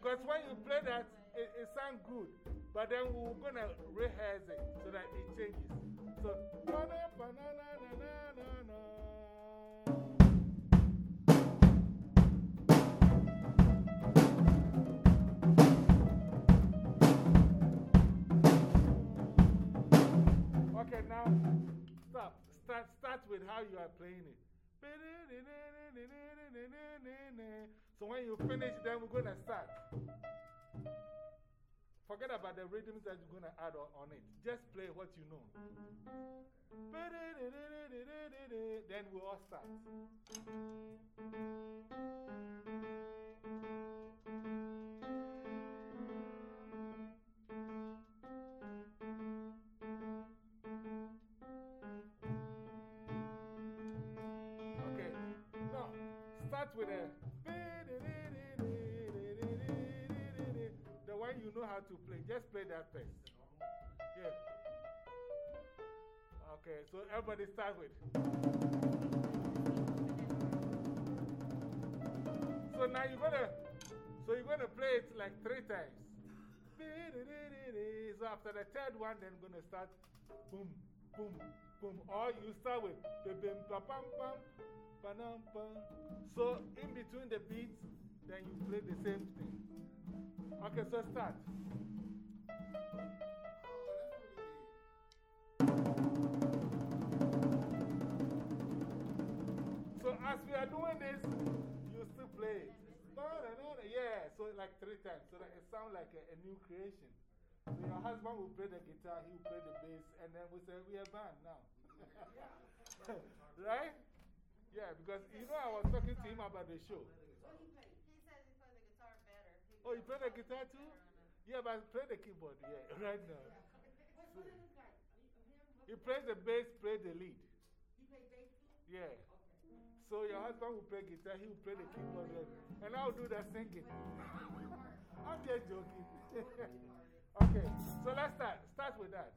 because when you play that, it, it sounds good. But then we're going to rehearse it so that it changes. So, Okay, now stop. Start, start with how you are playing it. So when you finish, then we're going to start. Forget about the rhythms that you're going to add on, on it. Just play what you know. Then we all start. How to play. Just play that first. Yeah. Okay, so everybody start with. So now you're gonna, so you're gonna play it like three times. So after the third one, then gonna start boom, boom, boom. Or you start with. So in between the beats, then you play the same thing. Okay, so start. So as we are doing this, you still play. Yeah, so like three times, so that it sounds like a, a new creation. So your husband will play the guitar, he will play the bass, and then we say, we are band now. right? Yeah, because you know, I was talking to him about the show. Oh, you play the guitar too? Yeah, but play the keyboard, yeah, right now. So, he plays the bass, play the lead. Yeah. So your husband will play guitar, he will play the keyboard, and I'll do the singing. I'm just joking. okay, so let's start. Start with that.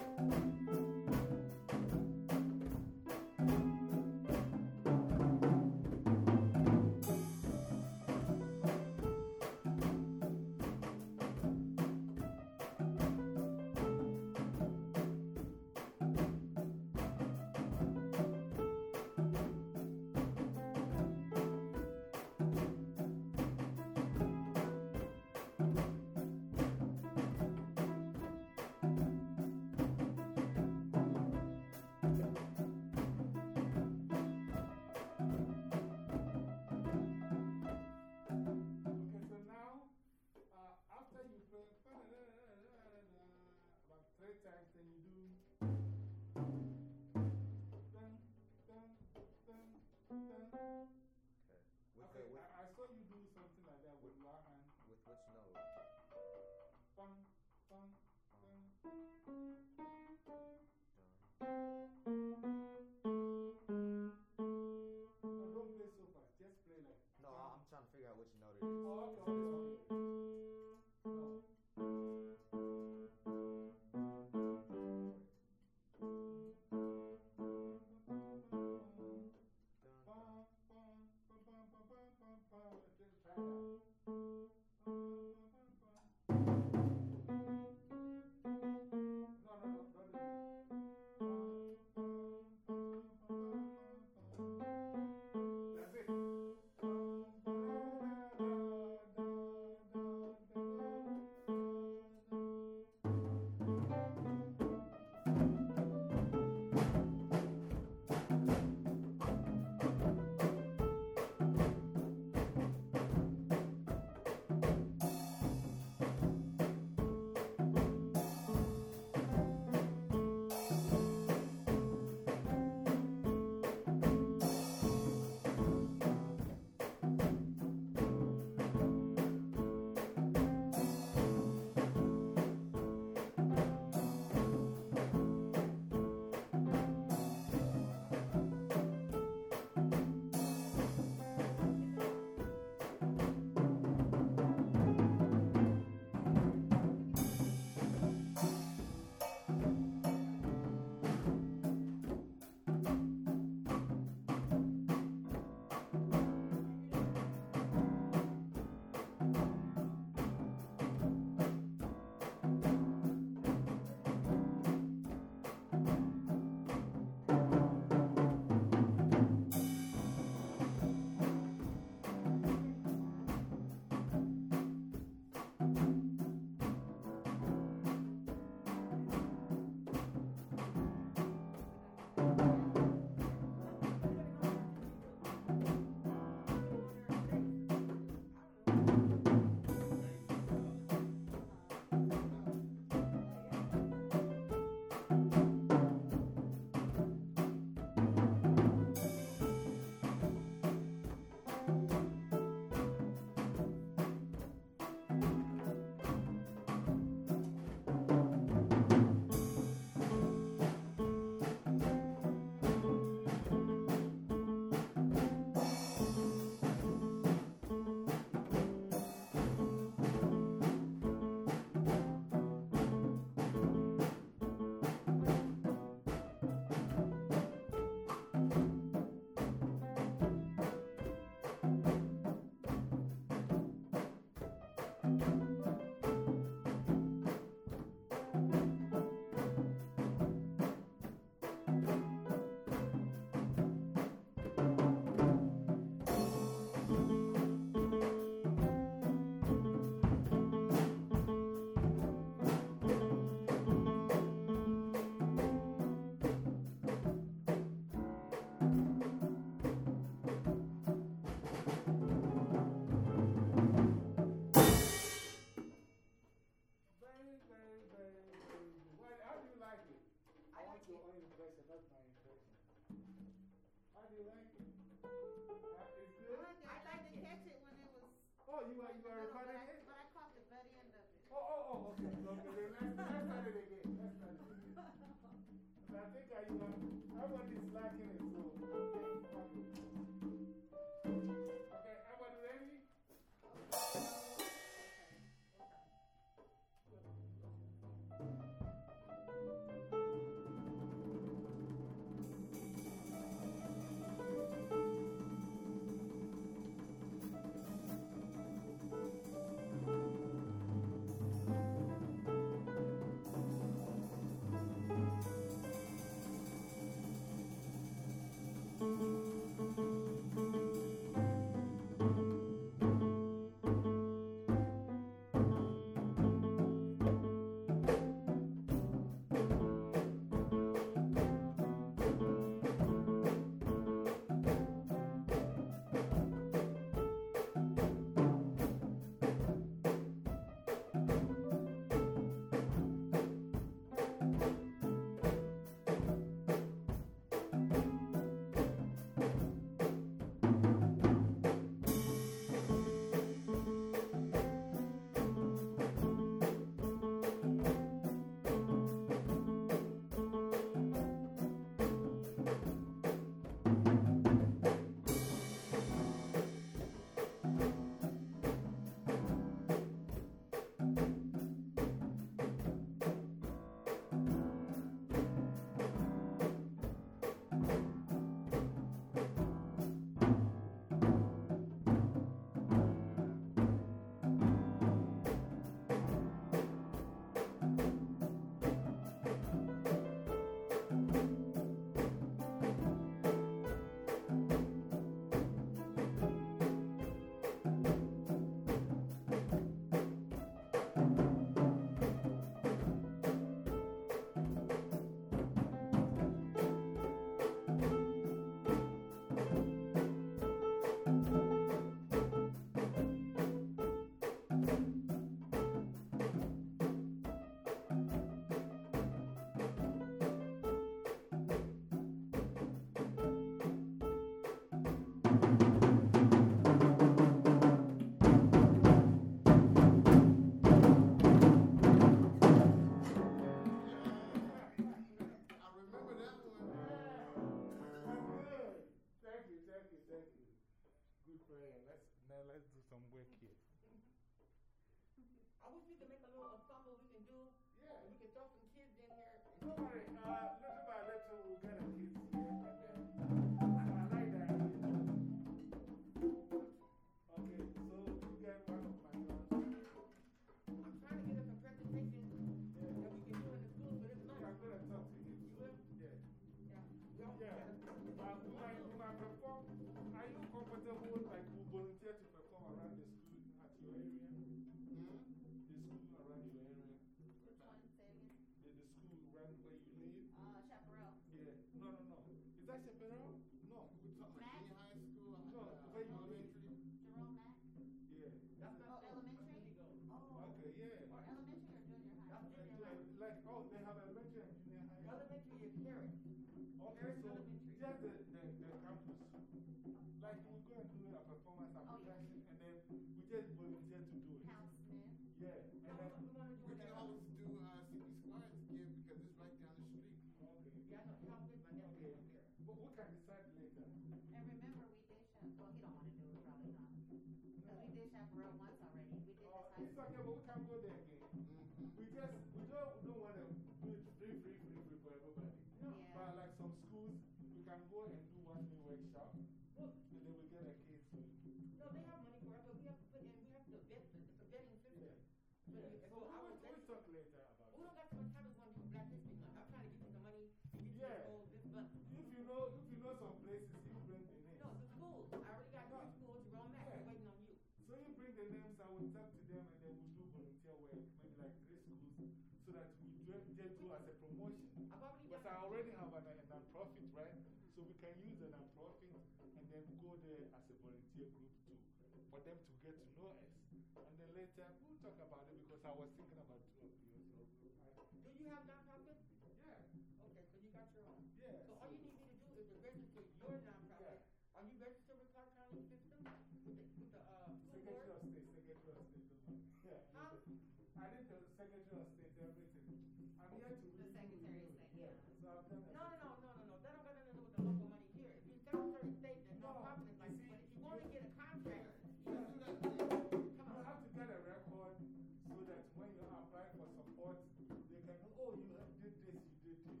No, no, no, no, no, no. That don't got nothing to do with the local money here. If you got a certain state that's not popular, like, but if you want to get a contract, you have to get a record so that when you apply for support, they can know, oh, you did this, you did this.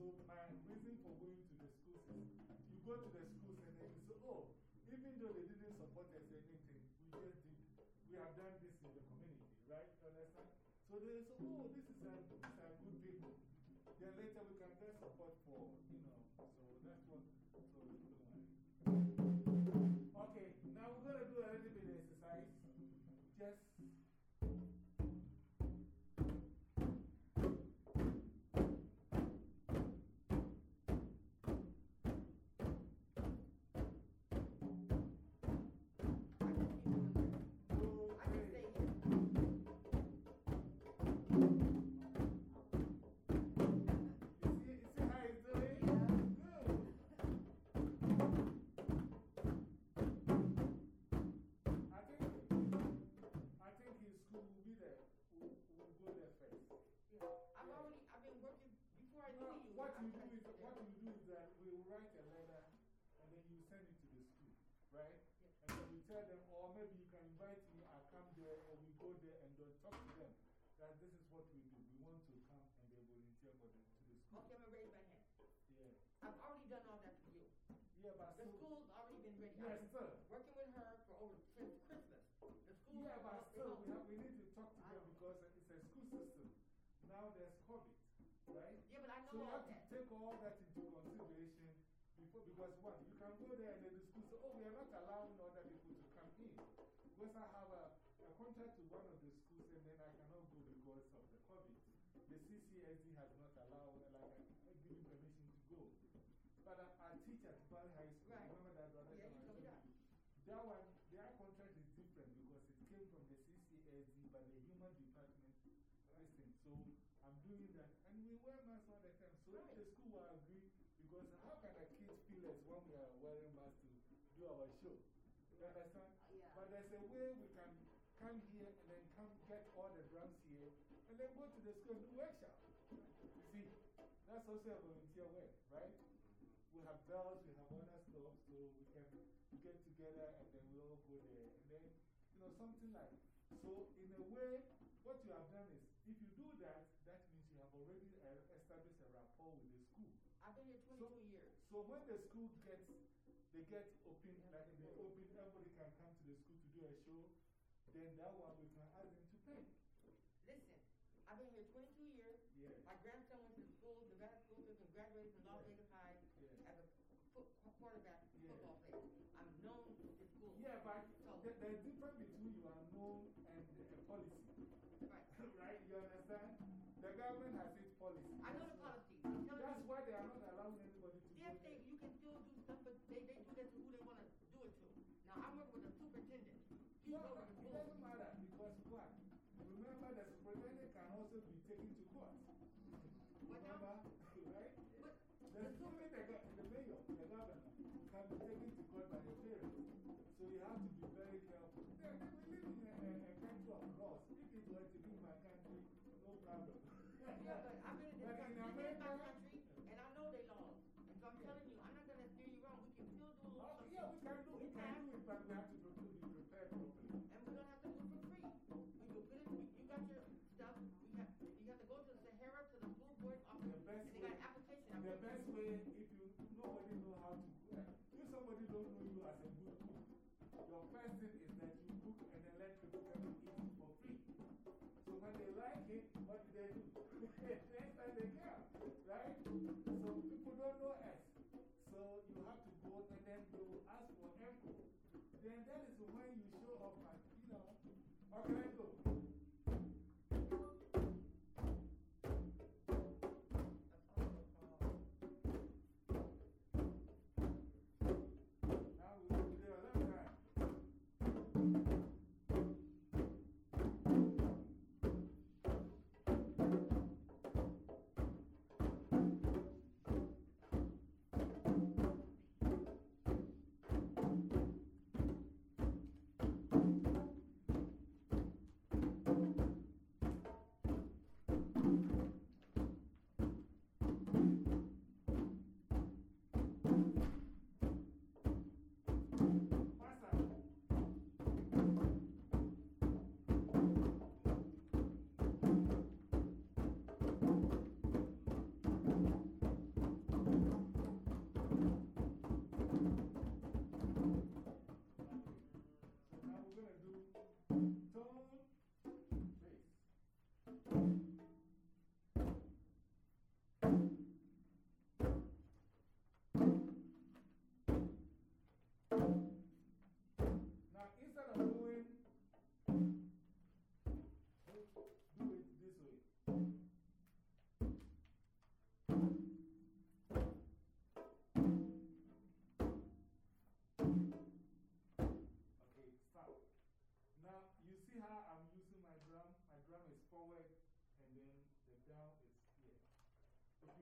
So, my reason for going to the schools is you go to the schools and then you say, oh, even though they didn't support us anything, we just did. We have done this in the community, right? You understand? So they say, oh, this is a, this is a good people. Then later we what I you do is, what that. you do is that we will write a letter and then you send it to the school, right? Yeah. And then we tell them, or maybe you can invite me, I'll come there, or we go there and talk to them that this is what we do. We want to come and then volunteer for the, to the school. Okay, I'm gonna raise my hand. Yeah. I've already done all that for you. Yeah, but The still. school's already been ready. Yeah, I've been still. working with her for over, since Christmas. The school. Yeah, but they still, we, have, we need to talk to I them because it's a school system. Now there's COVID, right? Yeah, but I know all that. And then the school say, oh, we are not allowing other people to come in. Because I have a, a contract with one of the schools and then I cannot go because of the COVID. The CCSD has not allowed, like, uh, given permission to go. But I, I teach at Valley High School. Right. Remember that the other Yeah, time me that. One, their contract is different because it came from the CCSD, but the human department. So I'm doing that. And we wear masks all the time. So Right. the school will agree because how can the kids feel us when we are wearing masks to do our show? You understand? Yeah. But there's a way we can come here and then come get all the drums here and then go to the school and do workshop. You see, that's also a volunteer work, right? We have bells, we have other stuff, so we can get together and then we all go there. And then, you know, something like, so in a way, what you have done is, if you do that, that means you have already uh, established a rapport with the school. I've been here twenty-two years. So when the school gets, they get open, like they open, everybody can come to the school to do a show, then that one we can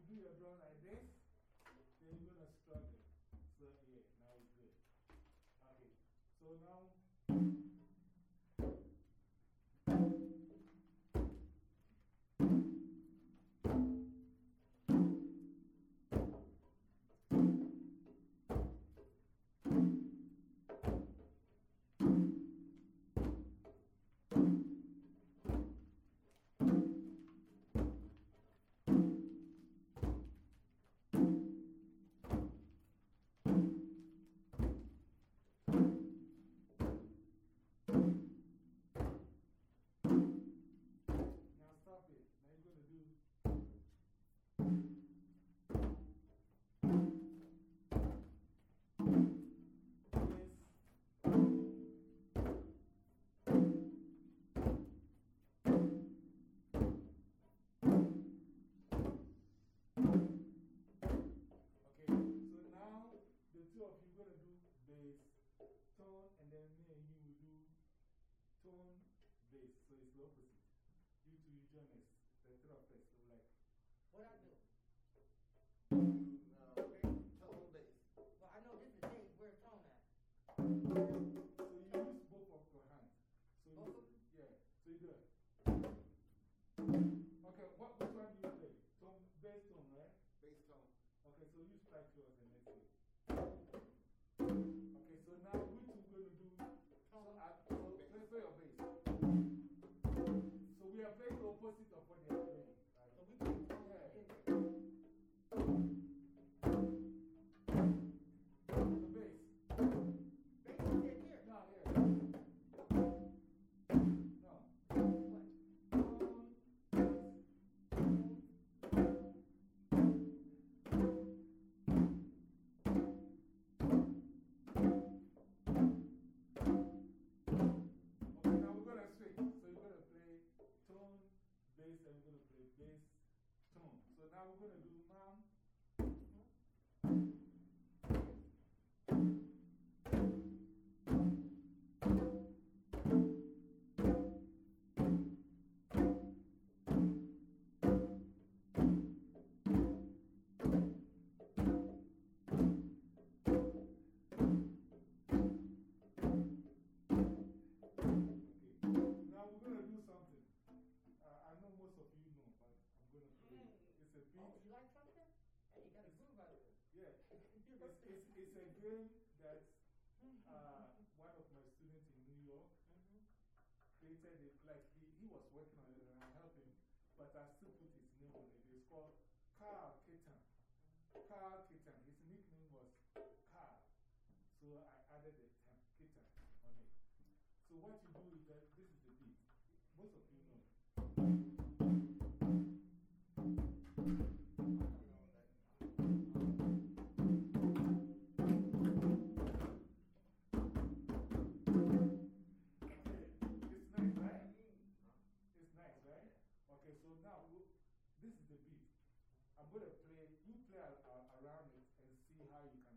do your drawing like this. question is, instead like what are the Both of you know. Okay, so now this is the beat. I'm going to play, you play uh, around it and see how you can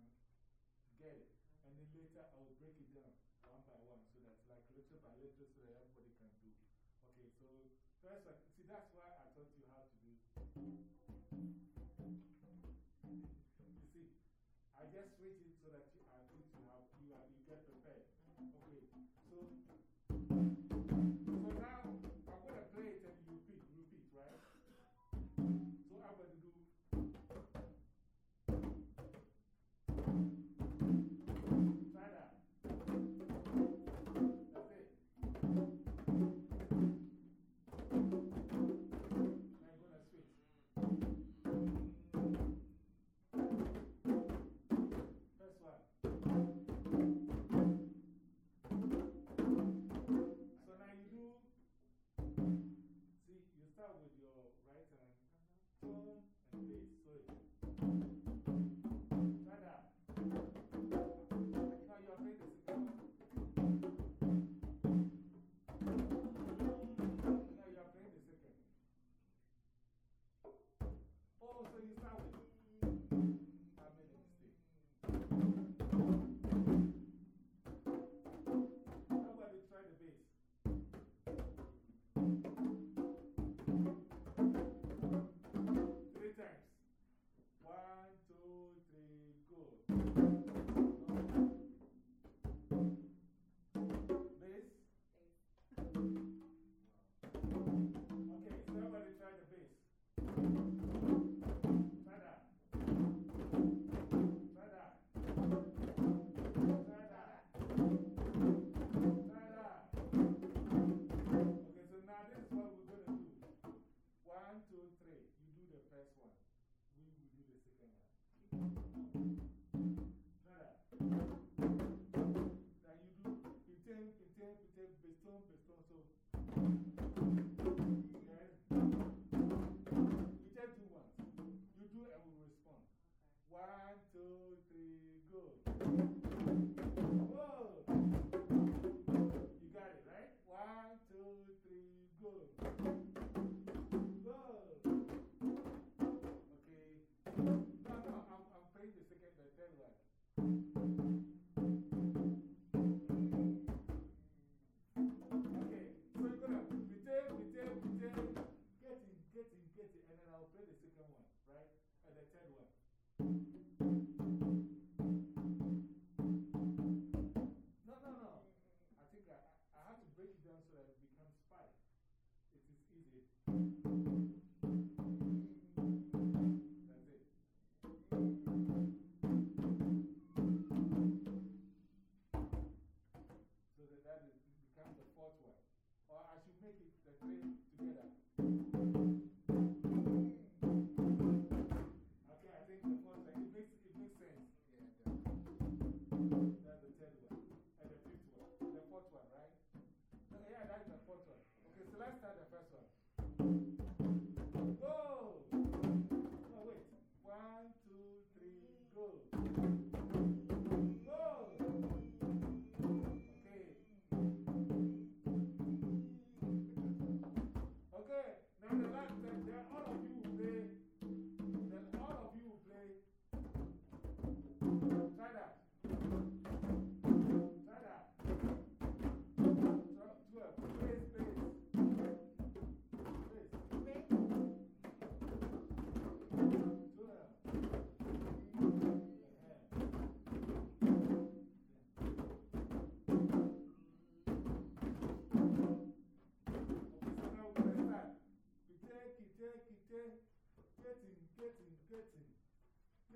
get it. And then later I will break it down one by one so that like little by little so that so, first, see, that's why I taught you how to do. You see, I just switch it so that days.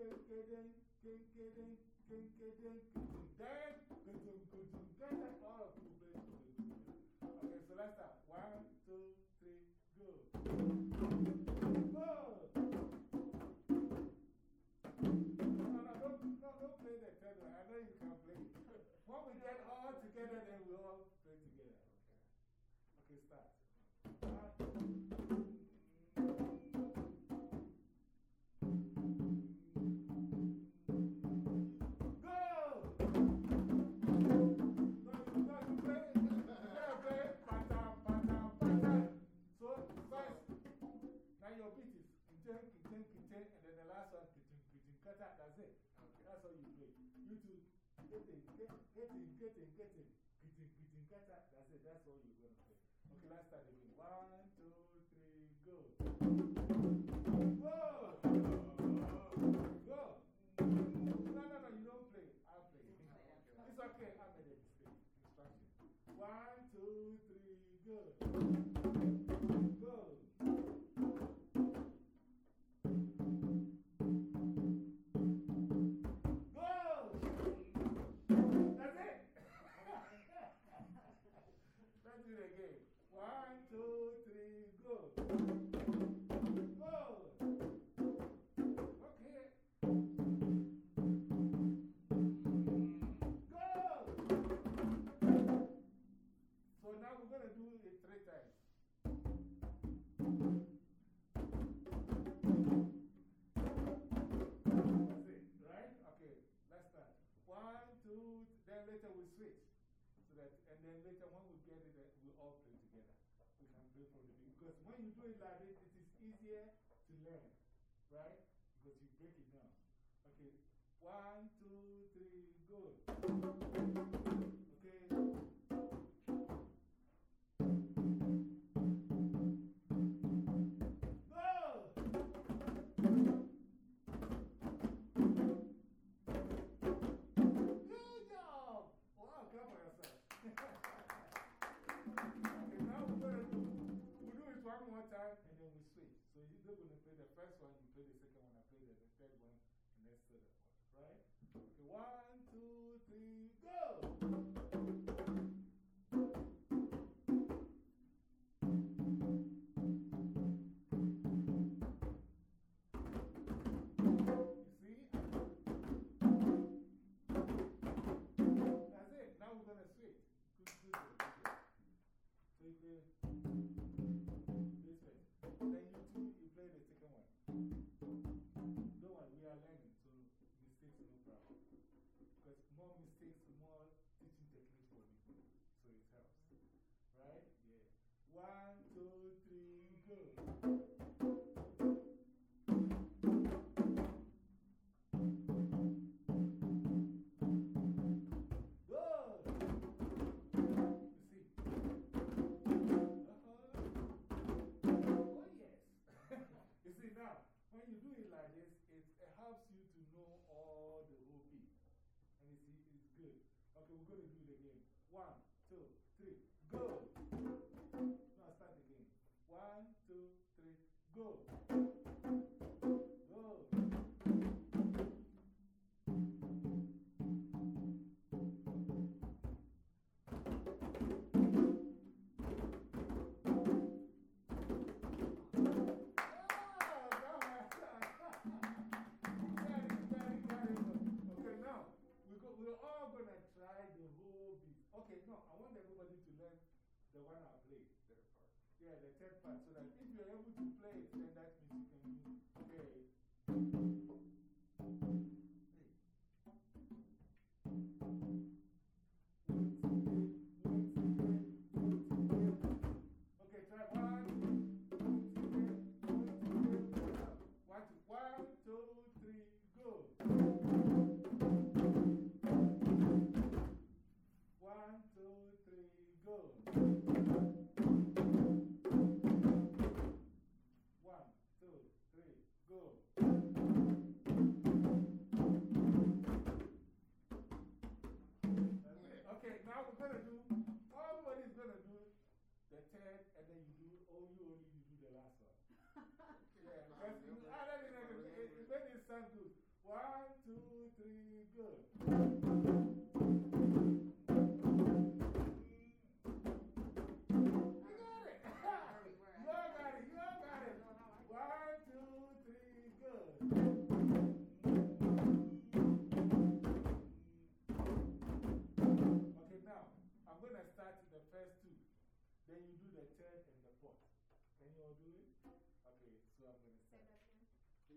it, it getting, getting, getting, getting, kata. That's it, that's all you're going to play. Okay, let's start again. One, two, three, go. Because when you do it like this, it is easier to learn, right? Because you break it down. Okay, one, two, three, go.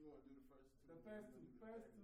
gonna do the first two? The first two, first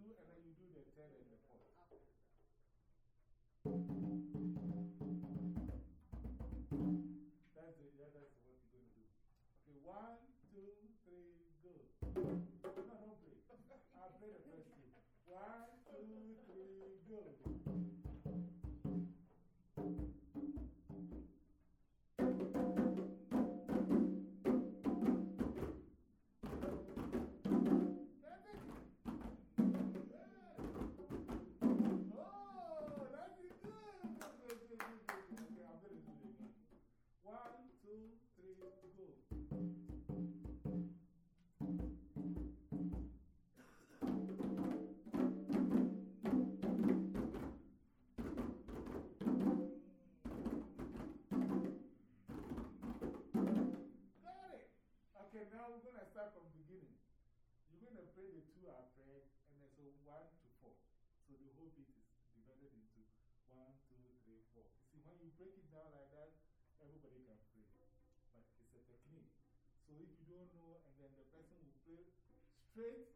pray the two are prayed, and then so one to four. So the whole beat is divided into one, two, three, four. You see, when you break it down like that, everybody can pray. But it's a technique. So if you don't know, and then the person will play straight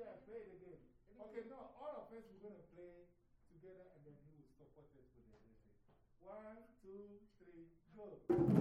Yeah, play the game. Okay, no, all of us, we're going to play together and then he will support us with everything. One, two, three, go.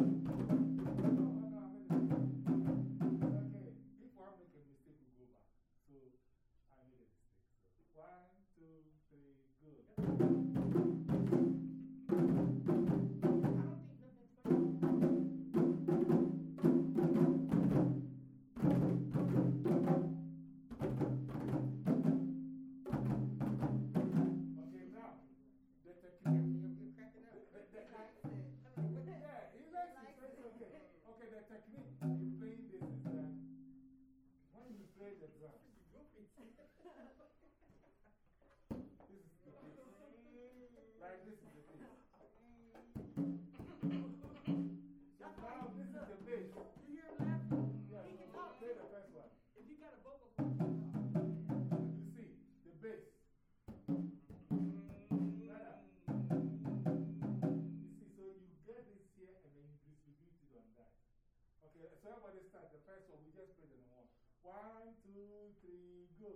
so everybody start the first one. We just pray in the one. One, two, three, go.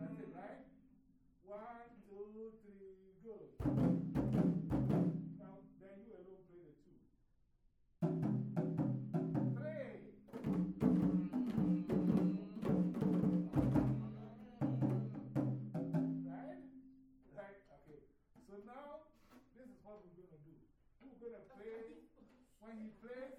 That's it, right? One, two, three, go. Now, then you alone play the two. Three. Right? Right? Okay. So now, this is what we're going to do. We're going to play. When he plays,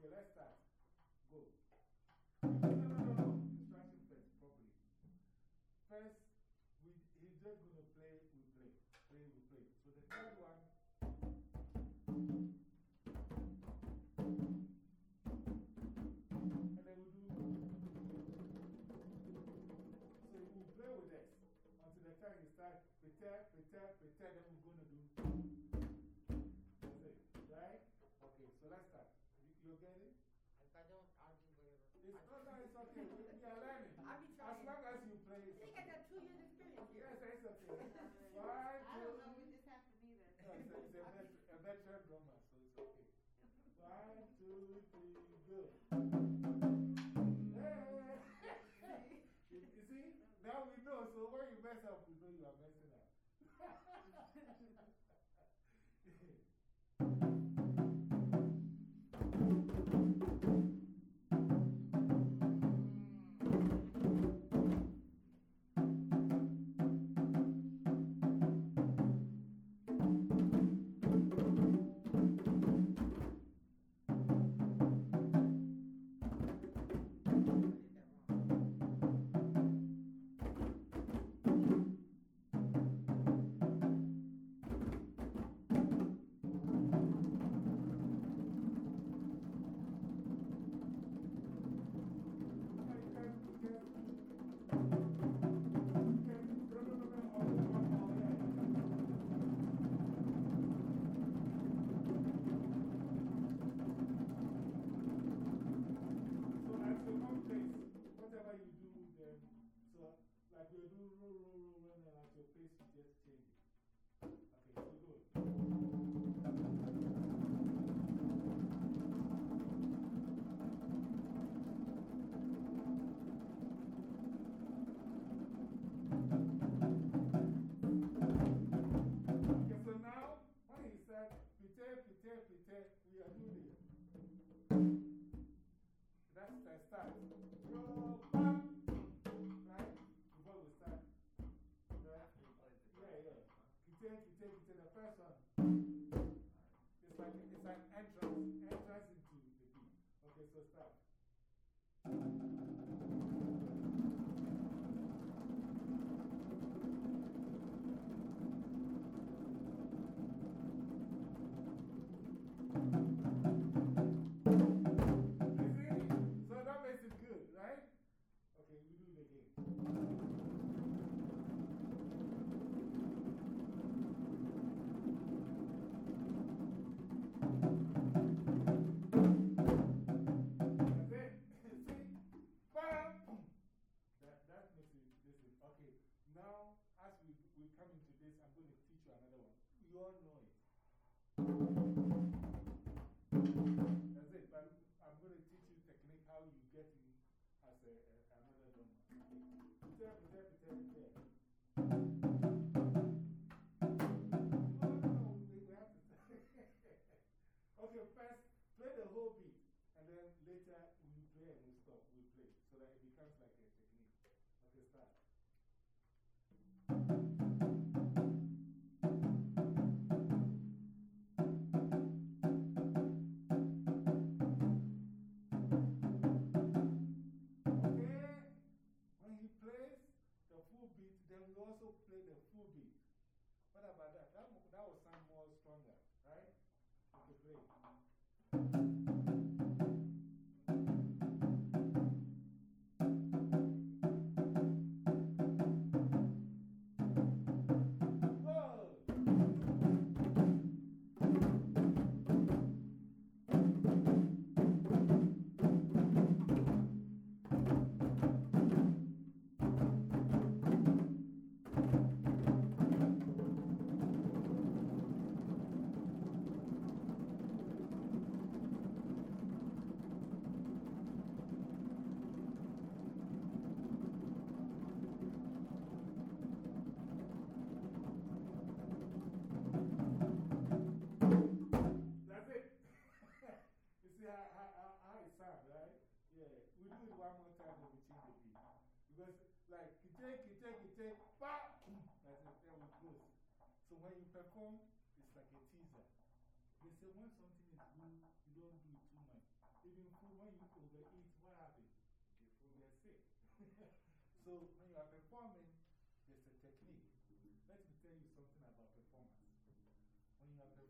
che It's, no, no, it's okay. We are live.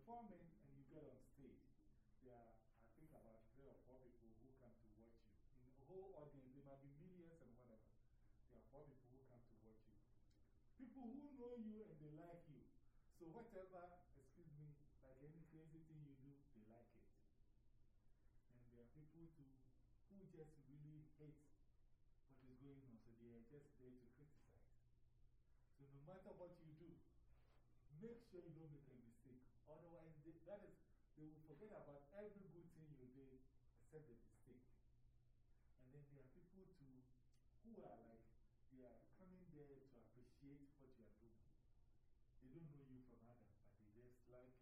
Performing and you get on stage, there are, I think, about three or four people who come to watch you. In the whole audience, there might be millions and whatever. There are four people who come to watch you. People who know you and they like you. So, whatever, excuse me, like any crazy thing you do, they like it. And there are people too who just really hate what is going on, so they are just there to criticize. So, no matter what you do, make sure you don't make a mistake. Otherwise, they, that is, they will forget about every good thing you did except the mistake. And then there are people too who are like, they are coming there to appreciate what you are doing. They don't know you from Adam, but they just like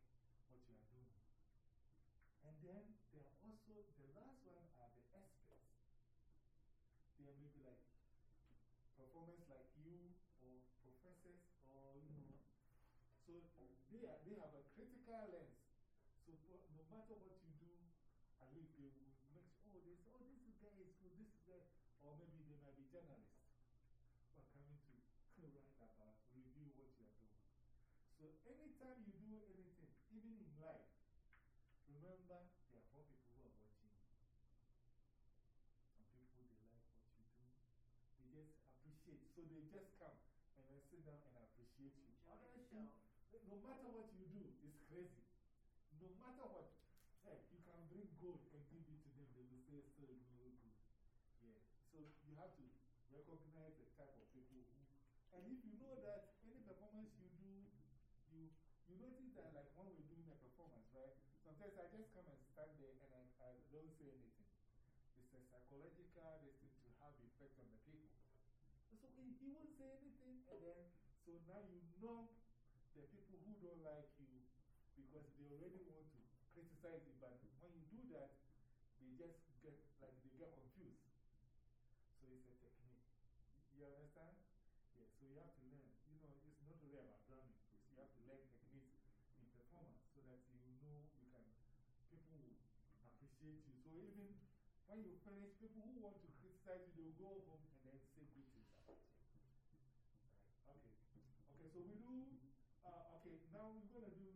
what you are doing. And then there are also, the last one are the experts. They are maybe like performers like you or professors or, you know. So they, are, they have a critical lens. So no matter what you do, at least they will make sure, oh, this, oh, this guy is good, this guy, or maybe they might be journalists who are coming to write about, review what you are doing. So anytime you do anything, even in life, remember there are four people who are watching you. Some people, they like what you do. They just appreciate. So they just come and then sit down and appreciate you. Enjoy Otherwise, yourself. No matter what you do, it's crazy. No matter what, hey, you can bring gold and give it to them, they will say still no good. Yeah. So you have to recognize the type of people who, and if you know that any performance you do, you, you notice that like when we're doing a performance, right? Sometimes I just come and stand there and I, I don't say anything. It's a psychological thing to have effect on the people. So he, he won't say anything, and then, so now you know the people who don't like you because they already want to you, but when you do that, they just get, like, they get confused. So it's a technique. You understand? Yeah, so you have to learn. You know, it's not really about drumming, because you have to learn techniques in performance so that you know you can, people will appreciate you. So even when you finish, people who want to criticize you, they'll go home and then say good things about you. Okay. Okay, so we do, uh, okay, now we're going to do,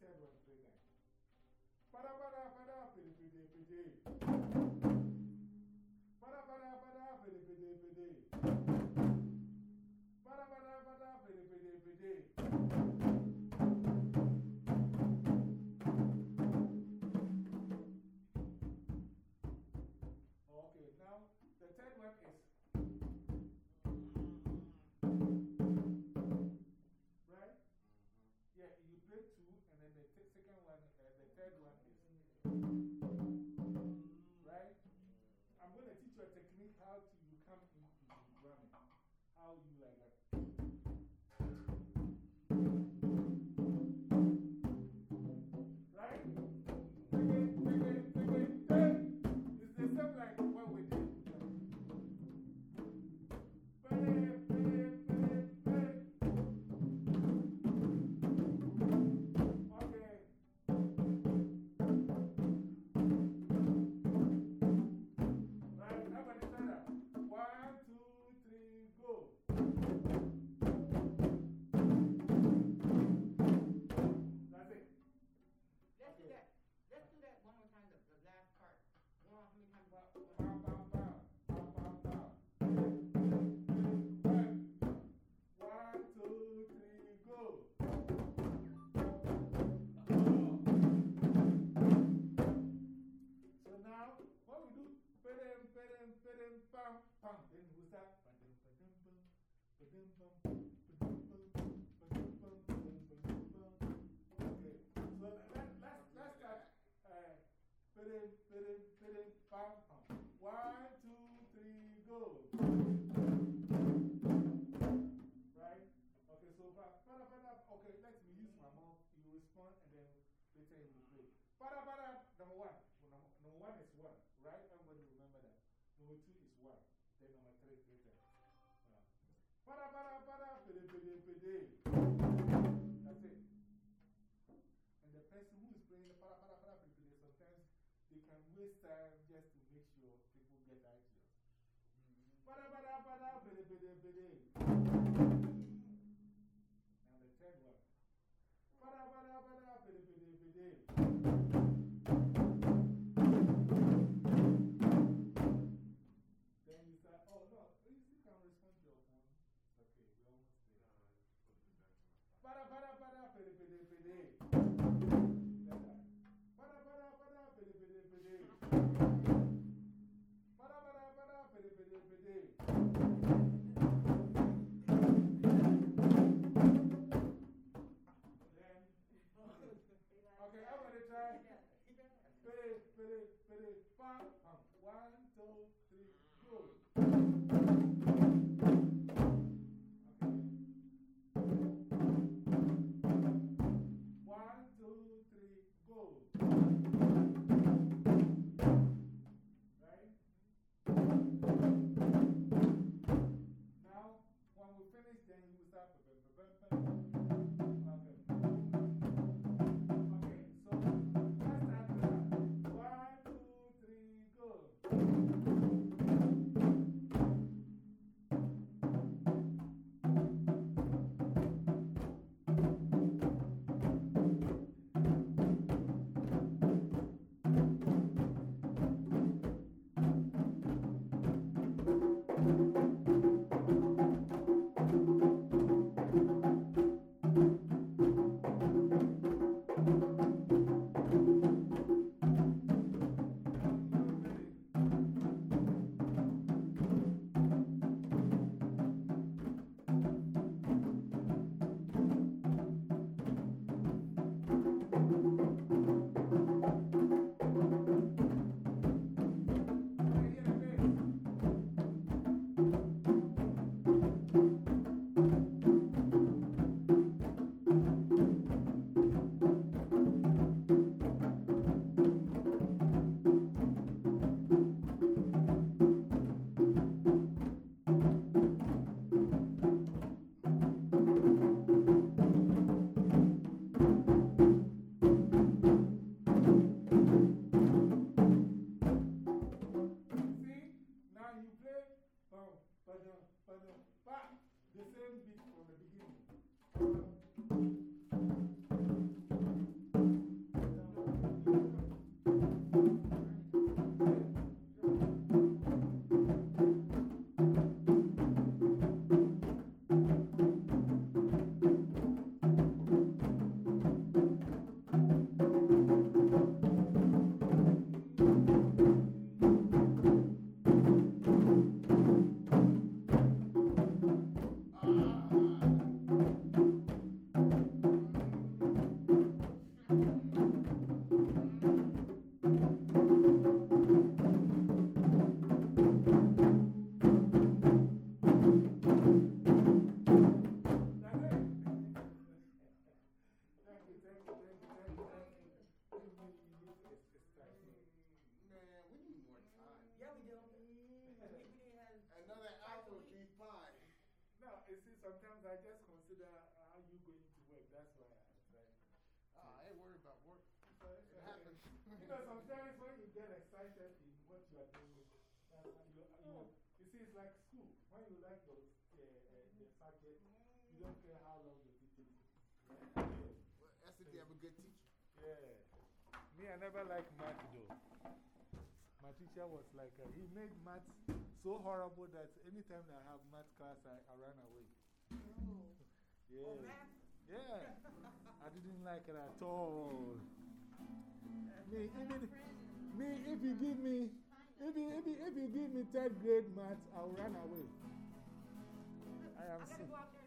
understand what I'm doing now. Pada, pada. one, and then later you will pray. Bada bada, number one. Well, number one is one, right? Everybody remember that. Number two is one. Then number three later. Bada bada bada, pede pede pede. That's it. And the person who is playing the bada bada bada pede pede, sometimes they can waste time never liked math though. My teacher was like, uh, he made math so horrible that anytime I have math class, I, I run away. Yeah. Oh? Yeah. I didn't like it at all. Me, even, me, if you give me, if you, if you, if you give me third grade math, I'll run away. I am I